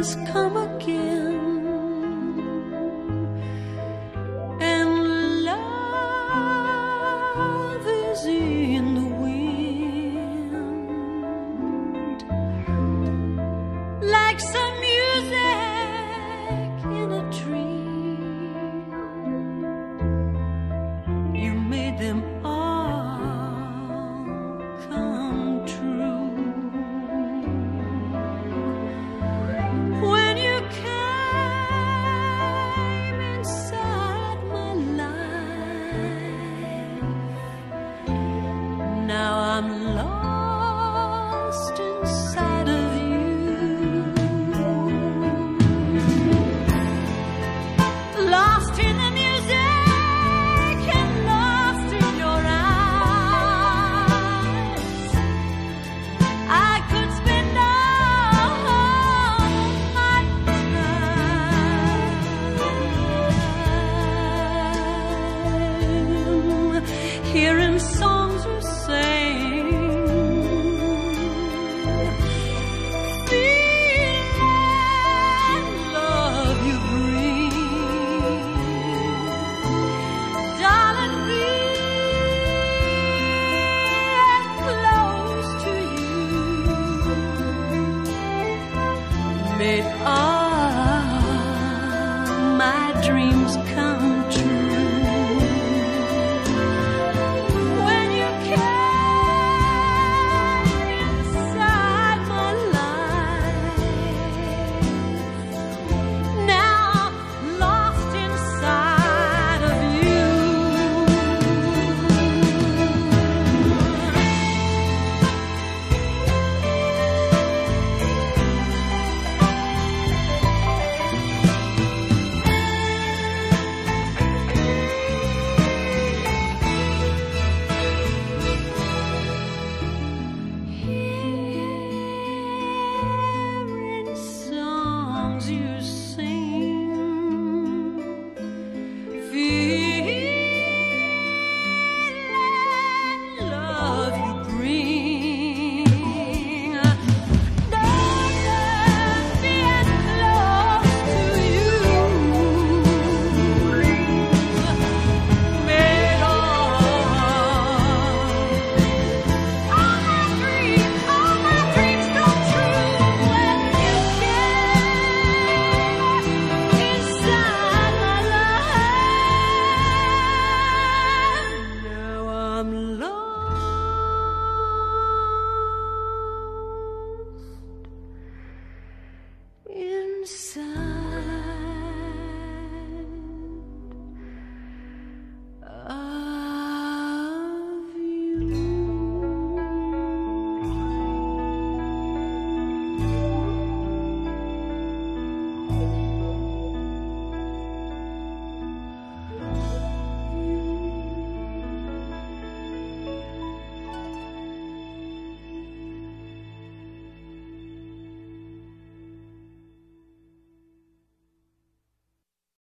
has come again. And love is in the wind. Like made all my dreams come.